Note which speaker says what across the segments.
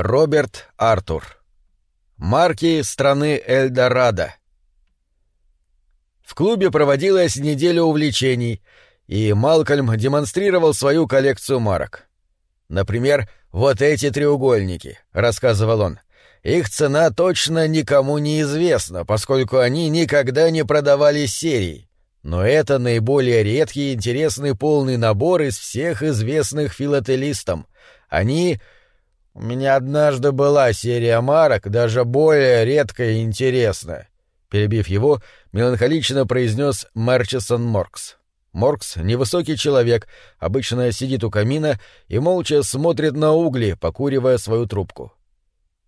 Speaker 1: Роберт Артур. Марки страны Эльдорадо. В клубе проводилась неделя увлечений, и Малкольм демонстрировал свою коллекцию марок. «Например, вот эти треугольники», — рассказывал он. «Их цена точно никому не известна, поскольку они никогда не продавались серией. Но это наиболее редкий и интересный полный набор из всех известных филателистам. Они у меня однажды была серия марок, даже более редкая и интересная. Перебив его, меланхолично произнес Мерчисон Моркс. Моркс — невысокий человек, обычно сидит у камина и молча смотрит на угли, покуривая свою трубку.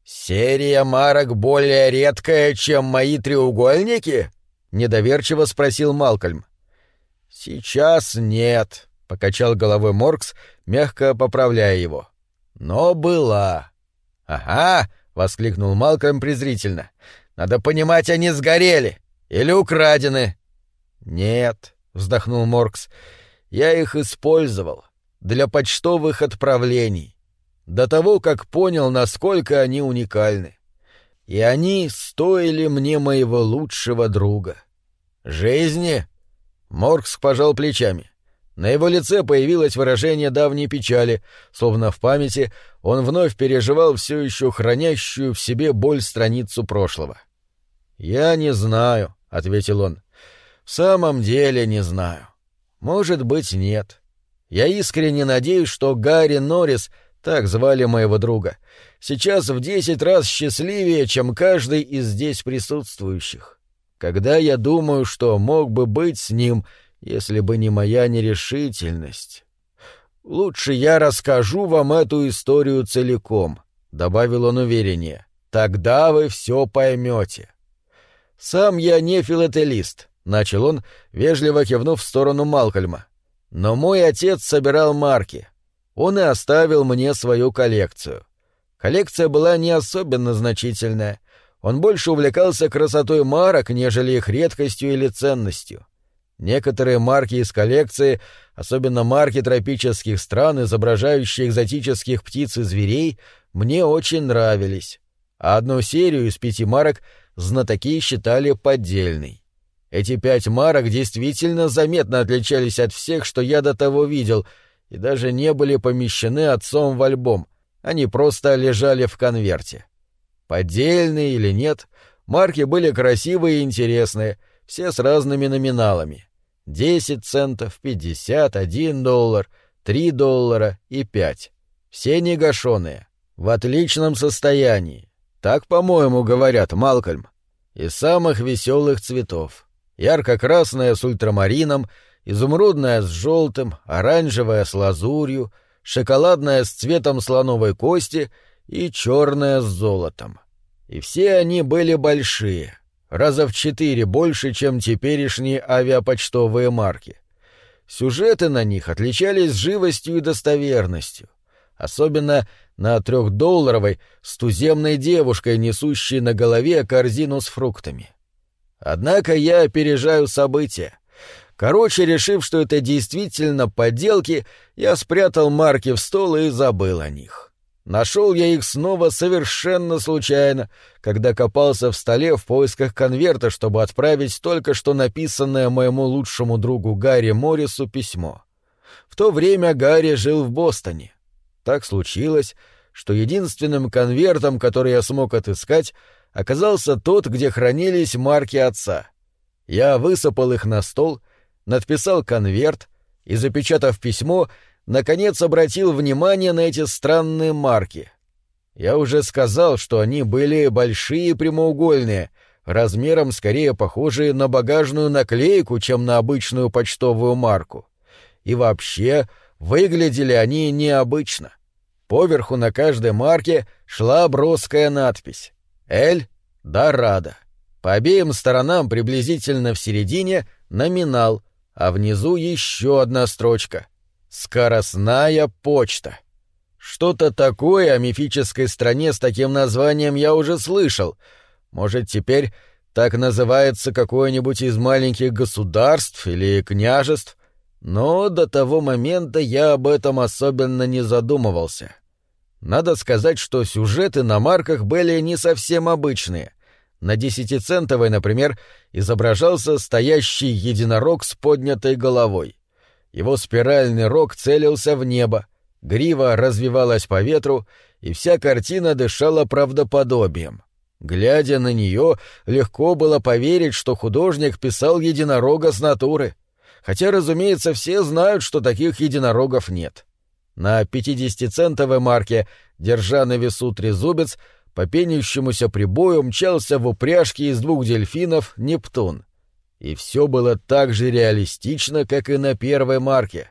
Speaker 1: «Серия марок более редкая, чем мои треугольники?» — недоверчиво спросил Малкольм. «Сейчас нет», — покачал головой Моркс, мягко поправляя его. Но была. Ага, воскликнул Малкольм презрительно. Надо понимать, они сгорели или украдены. Нет, вздохнул Моркс. Я их использовал для почтовых отправлений. До того, как понял, насколько они уникальны. И они стоили мне моего лучшего друга. Жизни? Моркс пожал плечами. На его лице появилось выражение давней печали, словно в памяти он вновь переживал все еще хранящую в себе боль страницу прошлого. «Я не знаю», — ответил он. «В самом деле не знаю. Может быть, нет. Я искренне надеюсь, что Гарри Норрис, так звали моего друга, сейчас в десять раз счастливее, чем каждый из здесь присутствующих. Когда я думаю, что мог бы быть с ним — если бы не моя нерешительность. Лучше я расскажу вам эту историю целиком, добавил он увереннее. Тогда вы все поймете. Сам я не филателист, начал он, вежливо кивнув в сторону Малкольма. Но мой отец собирал марки. Он и оставил мне свою коллекцию. Коллекция была не особенно значительная. Он больше увлекался красотой марок, нежели их редкостью или ценностью. Некоторые марки из коллекции, особенно марки тропических стран, изображающие экзотических птиц и зверей, мне очень нравились. А одну серию из пяти марок знатоки считали поддельной. Эти пять марок действительно заметно отличались от всех, что я до того видел, и даже не были помещены отцом в альбом, они просто лежали в конверте. Поддельные или нет, марки были красивые и интересные, все с разными номиналами. 10 центов, 50, 1 доллар, 3 доллара и 5. Все негашенные, в отличном состоянии. Так, по-моему, говорят, Малкольм. Из самых веселых цветов. Ярко-красная с ультрамарином, изумрудная с желтым, оранжевая с лазурью, шоколадная с цветом слоновой кости и черная с золотом. И все они были большие, раза в четыре больше, чем теперешние авиапочтовые марки. Сюжеты на них отличались живостью и достоверностью, особенно на трехдолларовой с туземной девушкой, несущей на голове корзину с фруктами. Однако я опережаю события. Короче, решив, что это действительно подделки, я спрятал марки в стол и забыл о них. Нашел я их снова совершенно случайно, когда копался в столе в поисках конверта, чтобы отправить только что написанное моему лучшему другу Гарри Моррису письмо. В то время Гарри жил в Бостоне. Так случилось, что единственным конвертом, который я смог отыскать, оказался тот, где хранились марки отца. Я высыпал их на стол, надписал конверт и, запечатав письмо, наконец обратил внимание на эти странные марки. Я уже сказал, что они были большие прямоугольные, размером скорее похожие на багажную наклейку, чем на обычную почтовую марку. И вообще, выглядели они необычно. Поверху на каждой марке шла броская надпись «Эль Дорадо». По обеим сторонам приблизительно в середине номинал, а внизу еще одна строчка Скоростная почта. Что-то такое о мифической стране с таким названием я уже слышал. Может, теперь так называется какое-нибудь из маленьких государств или княжеств? Но до того момента я об этом особенно не задумывался. Надо сказать, что сюжеты на марках были не совсем обычные. На десятицентовой, например, изображался стоящий единорог с поднятой головой. Его спиральный рог целился в небо, грива развивалась по ветру, и вся картина дышала правдоподобием. Глядя на нее, легко было поверить, что художник писал единорога с натуры. Хотя, разумеется, все знают, что таких единорогов нет. На 50-центовой марке, держа на весу трезубец, по пенящемуся прибою мчался в упряжке из двух дельфинов Нептун. И все было так же реалистично, как и на первой марке.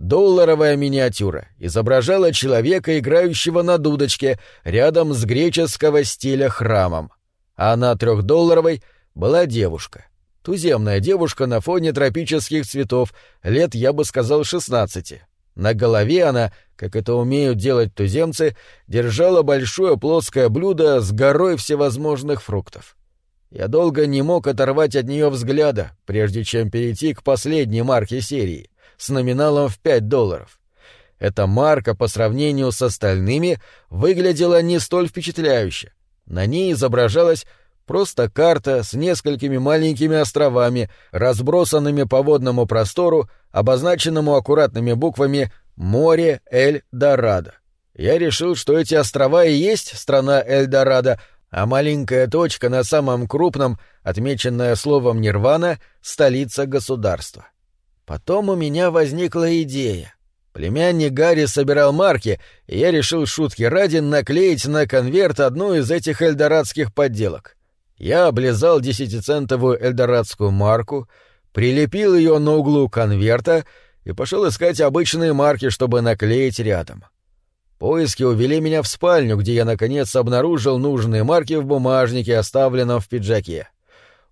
Speaker 1: Долларовая миниатюра изображала человека, играющего на дудочке, рядом с греческого стиля храмом. А на трехдолларовой была девушка. Туземная девушка на фоне тропических цветов, лет, я бы сказал, шестнадцати. На голове она, как это умеют делать туземцы, держала большое плоское блюдо с горой всевозможных фруктов. Я долго не мог оторвать от нее взгляда, прежде чем перейти к последней марке серии, с номиналом в 5 долларов. Эта марка по сравнению с остальными выглядела не столь впечатляюще. На ней изображалась просто карта с несколькими маленькими островами, разбросанными по водному простору, обозначенному аккуратными буквами «Море Эль-Дорадо». Я решил, что эти острова и есть страна Эль-Дорадо, а маленькая точка на самом крупном, отмеченная словом «Нирвана», — столица государства. Потом у меня возникла идея. Племянник Гарри собирал марки, и я решил шутки ради наклеить на конверт одну из этих эльдорадских подделок. Я облизал десятицентовую эльдорадскую марку, прилепил ее на углу конверта и пошел искать обычные марки, чтобы наклеить рядом. Поиски увели меня в спальню, где я, наконец, обнаружил нужные марки в бумажнике, оставленном в пиджаке.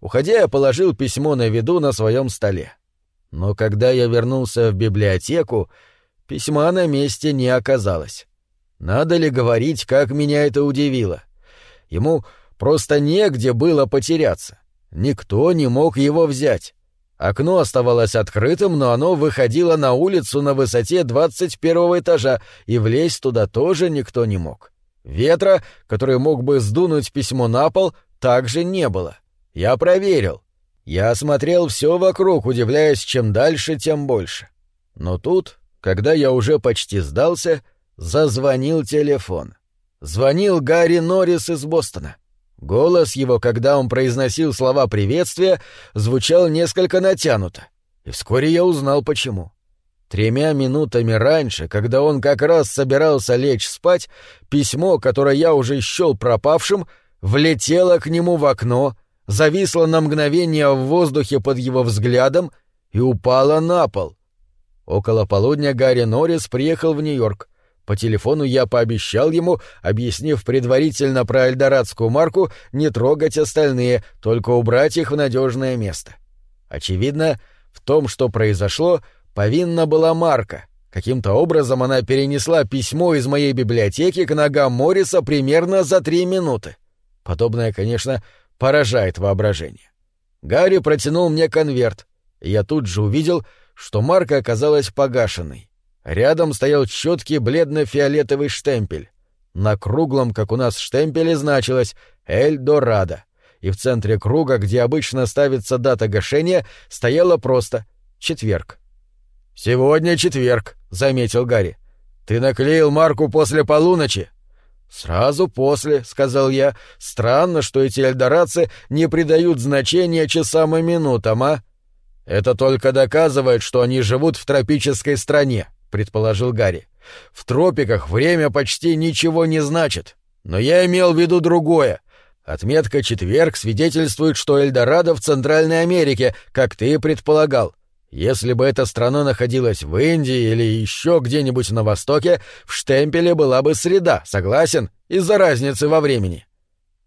Speaker 1: Уходя, я положил письмо на виду на своем столе. Но когда я вернулся в библиотеку, письма на месте не оказалось. Надо ли говорить, как меня это удивило? Ему просто негде было потеряться. Никто не мог его взять. Окно оставалось открытым, но оно выходило на улицу на высоте двадцать первого этажа, и влезть туда тоже никто не мог. Ветра, который мог бы сдунуть письмо на пол, также не было. Я проверил. Я осмотрел все вокруг, удивляясь, чем дальше, тем больше. Но тут, когда я уже почти сдался, зазвонил телефон. Звонил Гарри Норрис из Бостона. Голос его, когда он произносил слова приветствия, звучал несколько натянуто, и вскоре я узнал почему. Тремя минутами раньше, когда он как раз собирался лечь спать, письмо, которое я уже счел пропавшим, влетело к нему в окно, зависло на мгновение в воздухе под его взглядом и упало на пол. Около полудня Гарри Норрис приехал в Нью-Йорк. По телефону я пообещал ему, объяснив предварительно про эльдорадскую марку, не трогать остальные, только убрать их в надежное место. Очевидно, в том, что произошло, повинна была марка. Каким-то образом она перенесла письмо из моей библиотеки к ногам Морриса примерно за три минуты. Подобное, конечно, поражает воображение. Гарри протянул мне конверт, и я тут же увидел, что марка оказалась погашенной. Рядом стоял четкий бледно-фиолетовый штемпель. На круглом, как у нас штемпеле, значилось «Эль Дорадо», и в центре круга, где обычно ставится дата гашения, стояло просто «Четверг». «Сегодня четверг», — заметил Гарри. «Ты наклеил марку после полуночи?» «Сразу после», — сказал я. «Странно, что эти эльдорадцы не придают значения часам и минутам, а?» «Это только доказывает, что они живут в тропической стране», предположил Гарри. В тропиках время почти ничего не значит. Но я имел в виду другое. Отметка четверг свидетельствует, что Эльдорадо в Центральной Америке, как ты предполагал. Если бы эта страна находилась в Индии или еще где-нибудь на Востоке, в штемпеле была бы среда, согласен, из-за разницы во времени.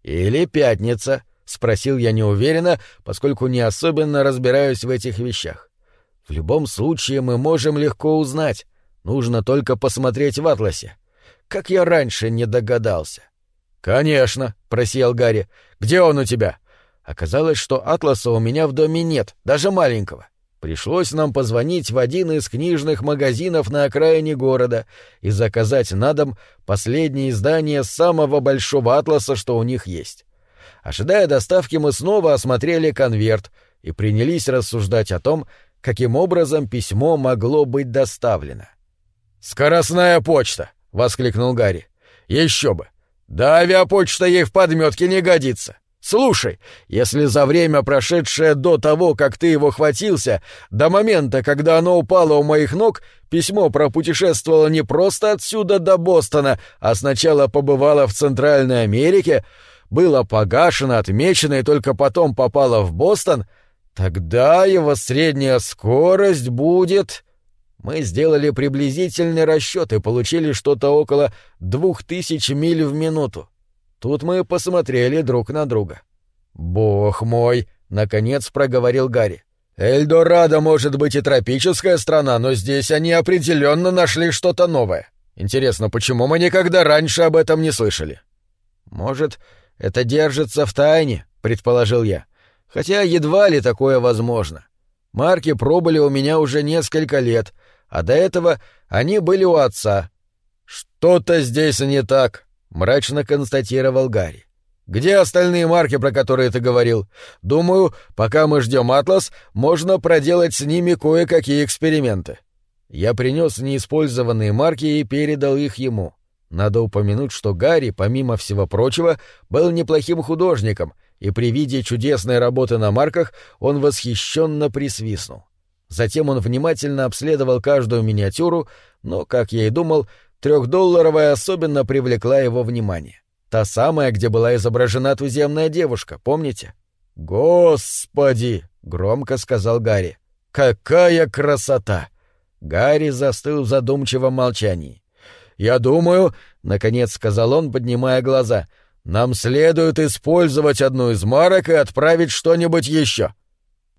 Speaker 1: Или пятница, спросил я неуверенно, поскольку не особенно разбираюсь в этих вещах. В любом случае мы можем легко узнать, Нужно только посмотреть в атласе. Как я раньше не догадался. Конечно, просиял Гарри. Где он у тебя? Оказалось, что атласа у меня в доме нет, даже маленького. Пришлось нам позвонить в один из книжных магазинов на окраине города и заказать на дом последнее издание самого большого атласа, что у них есть. Ожидая доставки, мы снова осмотрели конверт и принялись рассуждать о том, каким образом письмо могло быть доставлено. «Скоростная почта!» — воскликнул Гарри. «Еще бы! Да авиапочта ей в подметке не годится!» Слушай, если за время, прошедшее до того, как ты его хватился, до момента, когда оно упало у моих ног, письмо пропутешествовало не просто отсюда до Бостона, а сначала побывало в Центральной Америке, было погашено, отмечено и только потом попало в Бостон, тогда его средняя скорость будет... Мы сделали приблизительный расчет и получили что-то около двух тысяч миль в минуту. Тут мы посмотрели друг на друга. «Бог мой!» — наконец проговорил Гарри. «Эльдорадо может быть и тропическая страна, но здесь они определенно нашли что-то новое. Интересно, почему мы никогда раньше об этом не слышали?» «Может, это держится в тайне?» — предположил я. «Хотя едва ли такое возможно. Марки пробыли у меня уже несколько лет, а до этого они были у отца». «Что-то здесь не так», — мрачно констатировал Гарри. «Где остальные марки, про которые ты говорил? Думаю, пока мы ждем Атлас, можно проделать с ними кое-какие эксперименты». Я принес неиспользованные марки и передал их ему. Надо упомянуть, что Гарри, помимо всего прочего, был неплохим художником, и при виде чудесной работы на марках он восхищенно присвистнул. Затем он внимательно обследовал каждую миниатюру, но, как я и думал, Трехдолларовая особенно привлекла его внимание. Та самая, где была изображена туземная девушка, помните? «Господи!» — громко сказал Гарри. «Какая красота!» Гарри застыл в задумчивом молчании. «Я думаю», — наконец сказал он, поднимая глаза, — «нам следует использовать одну из марок и отправить что-нибудь еще».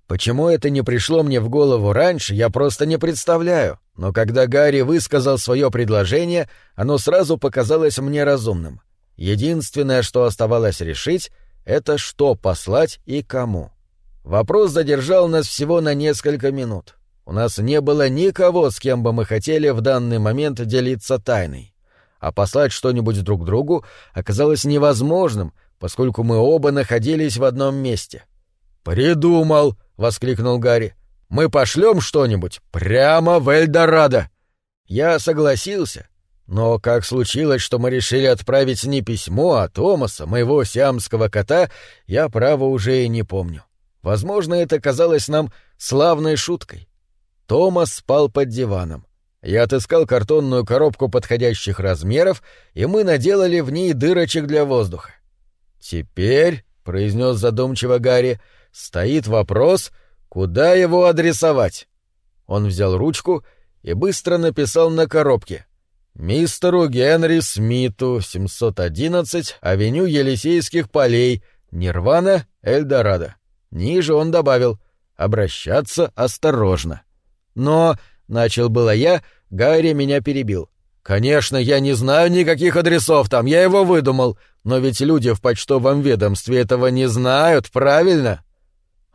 Speaker 1: Почему это не пришло мне в голову раньше, я просто не представляю, но когда Гарри высказал свое предложение, оно сразу показалось мне разумным. Единственное, что оставалось решить, это что послать и кому. Вопрос задержал нас всего на несколько минут. У нас не было никого, с кем бы мы хотели в данный момент делиться тайной. А послать что-нибудь друг другу оказалось невозможным, поскольку мы оба находились в одном месте. «Придумал!» — воскликнул Гарри. «Мы пошлем что-нибудь прямо в Эльдорадо!» Я согласился, но как случилось, что мы решили отправить не письмо, а Томаса, моего сиамского кота, я, право, уже и не помню. Возможно, это казалось нам славной шуткой. Томас спал под диваном. Я отыскал картонную коробку подходящих размеров, и мы наделали в ней дырочек для воздуха. «Теперь», — произнес задумчиво Гарри, — Стоит вопрос, куда его адресовать. Он взял ручку и быстро написал на коробке. «Мистеру Генри Смиту, 711, авеню Елисейских полей, Нирвана, Эльдорадо». Ниже он добавил «обращаться осторожно». «Но», — начал было я, Гарри меня перебил. «Конечно, я не знаю никаких адресов там, я его выдумал, но ведь люди в почтовом ведомстве этого не знают, правильно?»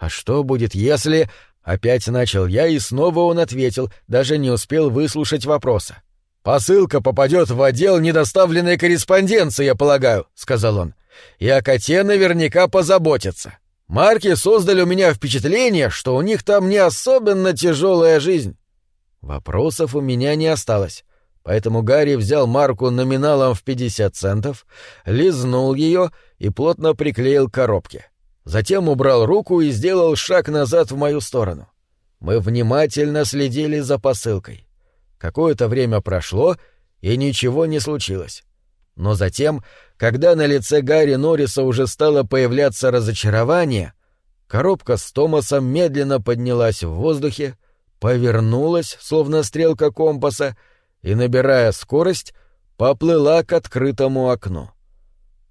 Speaker 1: «А что будет, если...» Опять начал я, и снова он ответил, даже не успел выслушать вопроса. «Посылка попадет в отдел недоставленной корреспонденции, я полагаю», — сказал он. «И о коте наверняка позаботятся. Марки создали у меня впечатление, что у них там не особенно тяжелая жизнь». Вопросов у меня не осталось, поэтому Гарри взял марку номиналом в 50 центов, лизнул ее и плотно приклеил к коробке. Затем убрал руку и сделал шаг назад в мою сторону. Мы внимательно следили за посылкой. Какое-то время прошло, и ничего не случилось. Но затем, когда на лице Гарри Норриса уже стало появляться разочарование, коробка с Томасом медленно поднялась в воздухе, повернулась, словно стрелка компаса, и, набирая скорость, поплыла к открытому окну.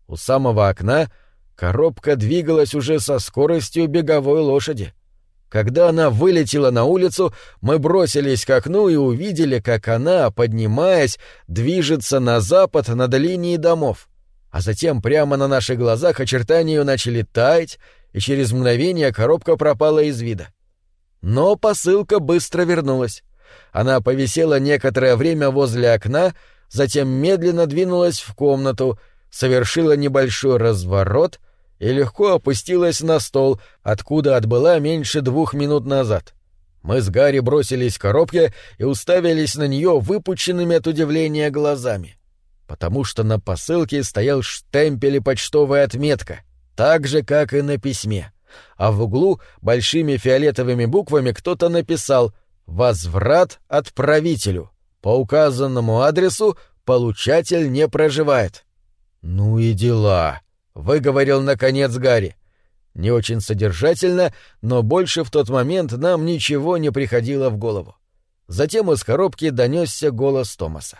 Speaker 1: У самого окна — Коробка двигалась уже со скоростью беговой лошади. Когда она вылетела на улицу, мы бросились к окну и увидели, как она, поднимаясь, движется на запад над линией домов. А затем прямо на наших глазах очертания ее начали таять, и через мгновение коробка пропала из вида. Но посылка быстро вернулась. Она повисела некоторое время возле окна, затем медленно двинулась в комнату, совершила небольшой разворот и легко опустилась на стол, откуда отбыла меньше двух минут назад. Мы с Гарри бросились к коробке и уставились на нее выпученными от удивления глазами. Потому что на посылке стоял штемпель и почтовая отметка, так же, как и на письме. А в углу большими фиолетовыми буквами кто-то написал «Возврат отправителю». По указанному адресу получатель не проживает. «Ну и дела», — выговорил наконец Гарри. Не очень содержательно, но больше в тот момент нам ничего не приходило в голову. Затем из коробки донесся голос Томаса.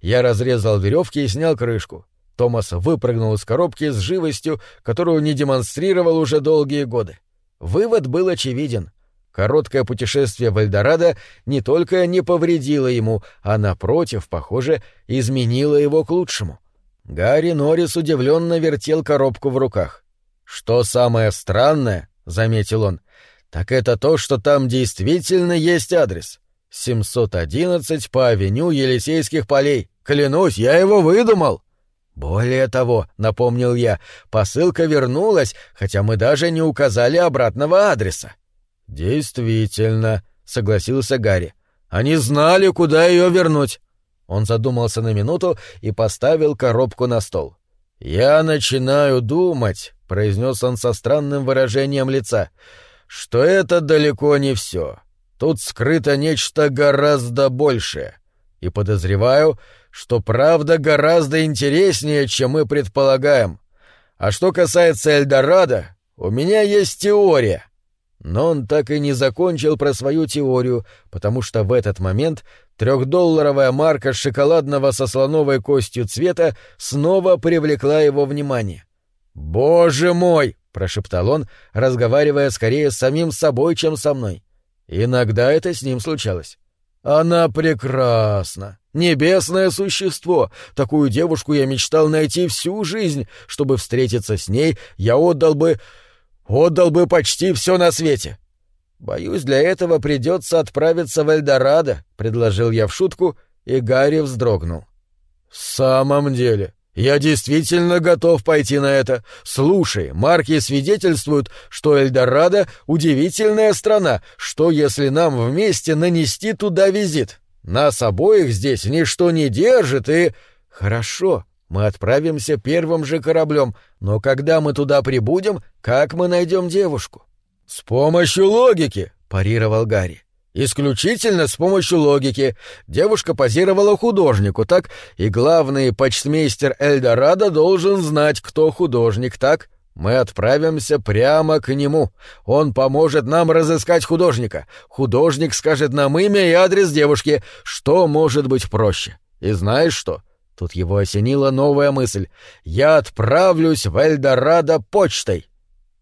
Speaker 1: Я разрезал веревки и снял крышку. Томас выпрыгнул из коробки с живостью, которую не демонстрировал уже долгие годы. Вывод был очевиден. Короткое путешествие в Эльдорадо не только не повредило ему, а, напротив, похоже, изменило его к лучшему. Гарри Норрис удивленно вертел коробку в руках. «Что самое странное, — заметил он, — так это то, что там действительно есть адрес. 711 по авеню Елисейских полей. Клянусь, я его выдумал!» «Более того, — напомнил я, — посылка вернулась, хотя мы даже не указали обратного адреса». «Действительно», — согласился Гарри. «Они знали, куда ее вернуть». Он задумался на минуту и поставил коробку на стол. «Я начинаю думать», — произнес он со странным выражением лица, — «что это далеко не все. Тут скрыто нечто гораздо большее. И подозреваю, что правда гораздо интереснее, чем мы предполагаем. А что касается Эльдорадо, у меня есть теория». Но он так и не закончил про свою теорию, потому что в этот момент трехдолларовая марка шоколадного со слоновой костью цвета снова привлекла его внимание. «Боже мой!» — прошептал он, разговаривая скорее с самим собой, чем со мной. Иногда это с ним случалось. «Она прекрасна! Небесное существо! Такую девушку я мечтал найти всю жизнь. Чтобы встретиться с ней, я отдал бы Отдал бы почти все на свете. Боюсь, для этого придется отправиться в Эльдорадо, предложил я в шутку, и Гарри вздрогнул. В самом деле, я действительно готов пойти на это. Слушай, марки свидетельствуют, что Эльдорадо — удивительная страна. Что, если нам вместе нанести туда визит? Нас обоих здесь ничто не держит и... Хорошо, мы отправимся первым же кораблем, но когда мы туда прибудем, как мы найдем девушку? С помощью логики, парировал Гарри. Исключительно с помощью логики. Девушка позировала художнику, так? И главный почтмейстер Эльдорадо должен знать, кто художник, так? Мы отправимся прямо к нему. Он поможет нам разыскать художника. Художник скажет нам имя и адрес девушки. Что может быть проще? И знаешь что? Тут его осенила новая мысль. «Я отправлюсь в Эльдорадо почтой!»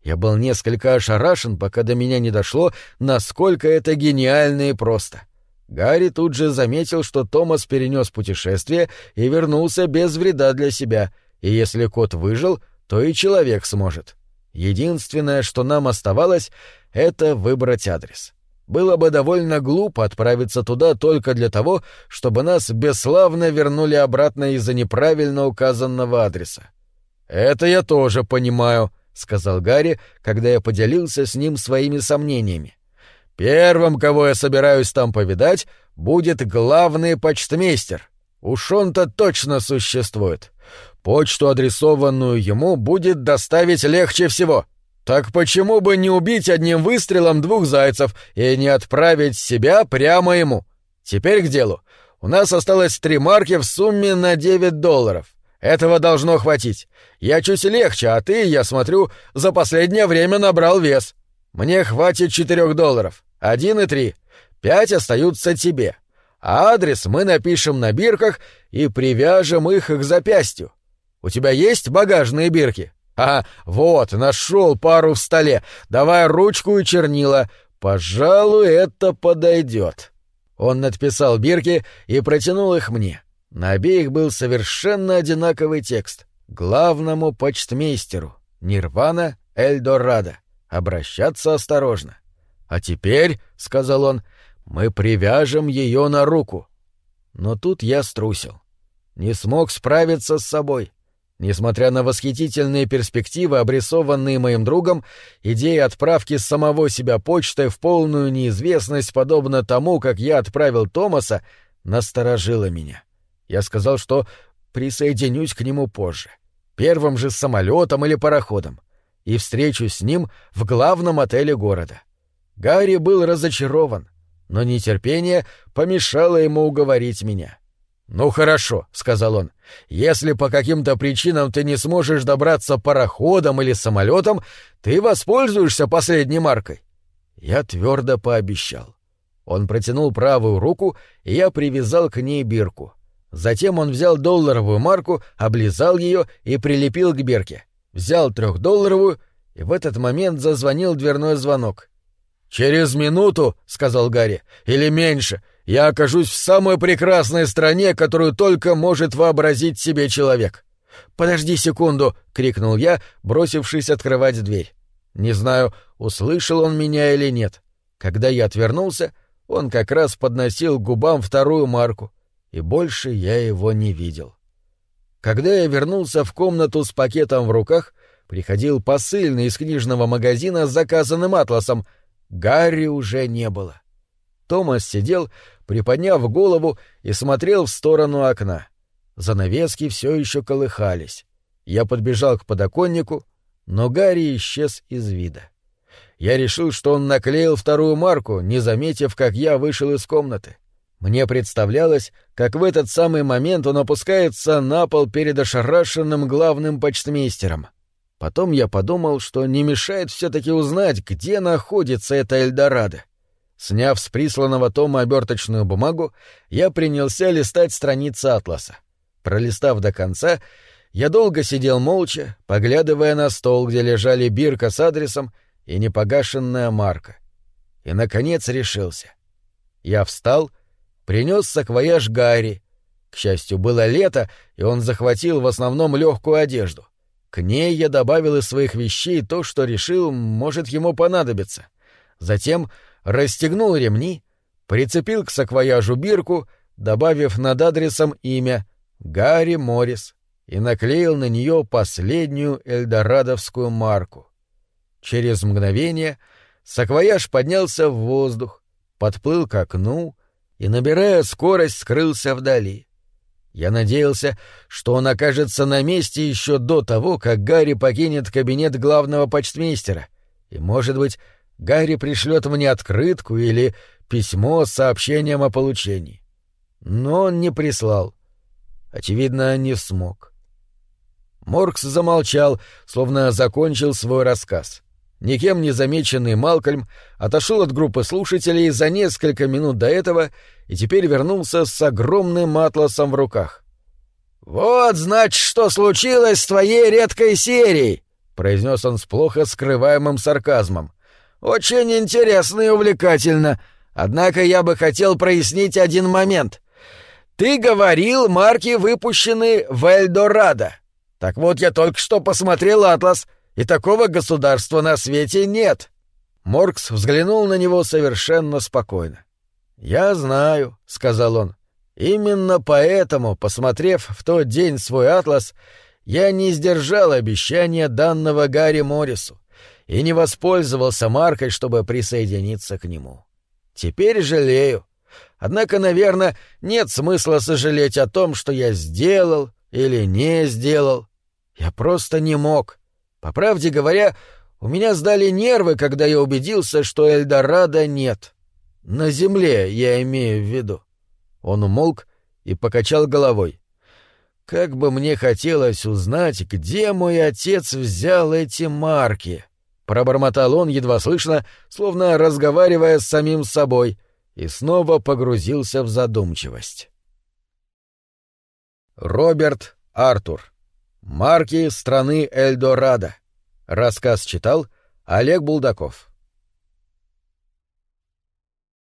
Speaker 1: Я был несколько ошарашен, пока до меня не дошло, насколько это гениально и просто. Гарри тут же заметил, что Томас перенес путешествие и вернулся без вреда для себя, и если кот выжил, то и человек сможет. Единственное, что нам оставалось, — это выбрать адрес. — было бы довольно глупо отправиться туда только для того, чтобы нас бесславно вернули обратно из-за неправильно указанного адреса. «Это я тоже понимаю», — сказал Гарри, когда я поделился с ним своими сомнениями. «Первым, кого я собираюсь там повидать, будет главный почтмейстер. Уж он-то точно существует. Почту, адресованную ему, будет доставить легче всего. Так почему бы не убить одним выстрелом двух зайцев и не отправить себя прямо ему? Теперь к делу. У нас осталось три марки в сумме на 9 долларов. Этого должно хватить. Я чуть легче, а ты, я смотрю, за последнее время набрал вес. Мне хватит четырех долларов. Один и три. Пять остаются тебе. А адрес мы напишем на бирках и привяжем их к запястью. У тебя есть багажные бирки? А, вот, нашел пару в столе. Давай ручку и чернила. Пожалуй, это подойдет. Он надписал бирки и протянул их мне. На обеих был совершенно одинаковый текст. Главному почтмейстеру. Нирвана Эльдорадо. Обращаться осторожно. «А теперь, — сказал он, — мы привяжем ее на руку». Но тут я струсил. Не смог справиться с собой. Несмотря на восхитительные перспективы, обрисованные моим другом, идея отправки самого себя почтой в полную неизвестность, подобно тому, как я отправил Томаса, насторожила меня. Я сказал, что присоединюсь к нему позже, первым же самолетом или пароходом, и встречусь с ним в главном отеле города. Гарри был разочарован, но нетерпение помешало ему уговорить меня. «Ну хорошо», — сказал он, — «если по каким-то причинам ты не сможешь добраться пароходом или самолетом, ты воспользуешься последней маркой». Я твердо пообещал. Он протянул правую руку, и я привязал к ней бирку. Затем он взял долларовую марку, облизал ее и прилепил к бирке. Взял трехдолларовую, и в этот момент зазвонил дверной звонок. «Через минуту», — сказал Гарри, — «или меньше, я окажусь в самой прекрасной стране, которую только может вообразить себе человек». «Подожди секунду!» — крикнул я, бросившись открывать дверь. Не знаю, услышал он меня или нет. Когда я отвернулся, он как раз подносил к губам вторую марку, и больше я его не видел. Когда я вернулся в комнату с пакетом в руках, приходил посыльный из книжного магазина с заказанным атласом — Гарри уже не было. Томас сидел, приподняв голову и смотрел в сторону окна. Занавески все еще колыхались. Я подбежал к подоконнику, но Гарри исчез из вида. Я решил, что он наклеил вторую марку, не заметив, как я вышел из комнаты. Мне представлялось, как в этот самый момент он опускается на пол перед ошарашенным главным почтмейстером — Потом я подумал, что не мешает все-таки узнать, где находится эта Эльдорадо. Сняв с присланного тома оберточную бумагу, я принялся листать страницы атласа. Пролистав до конца, я долго сидел молча, поглядывая на стол, где лежали бирка с адресом и непогашенная марка. И, наконец, решился. Я встал, принес саквояж Гарри. К счастью, было лето, и он захватил в основном легкую одежду. К ней я добавил из своих вещей то, что решил, может ему понадобиться. Затем расстегнул ремни, прицепил к саквояжу бирку, добавив над адресом имя Гарри Моррис и наклеил на нее последнюю эльдорадовскую марку. Через мгновение саквояж поднялся в воздух, подплыл к окну и, набирая скорость, скрылся вдали. Я надеялся, что он окажется на месте еще до того, как Гарри покинет кабинет главного почтмейстера, и, может быть, Гарри пришлет мне открытку или письмо с сообщением о получении. Но он не прислал. Очевидно, не смог. Моркс замолчал, словно закончил свой рассказ. Никем не замеченный Малкольм отошел от группы слушателей за несколько минут до этого и теперь вернулся с огромным атласом в руках. «Вот, значит, что случилось с твоей редкой серией!» — произнес он с плохо скрываемым сарказмом. «Очень интересно и увлекательно. Однако я бы хотел прояснить один момент. Ты говорил, марки выпущены в Эльдорадо. Так вот, я только что посмотрел атлас — и такого государства на свете нет. Моркс взглянул на него совершенно спокойно. «Я знаю», — сказал он. «Именно поэтому, посмотрев в тот день свой атлас, я не сдержал обещания данного Гарри Моррису и не воспользовался маркой, чтобы присоединиться к нему. Теперь жалею. Однако, наверное, нет смысла сожалеть о том, что я сделал или не сделал. Я просто не мог. По правде говоря, у меня сдали нервы, когда я убедился, что Эльдорадо нет. На земле, я имею в виду. Он умолк и покачал головой. Как бы мне хотелось узнать, где мой отец взял эти марки. Пробормотал он едва слышно, словно разговаривая с самим собой, и снова погрузился в задумчивость. Роберт Артур Марки страны Эльдорадо. Рассказ читал Олег Булдаков.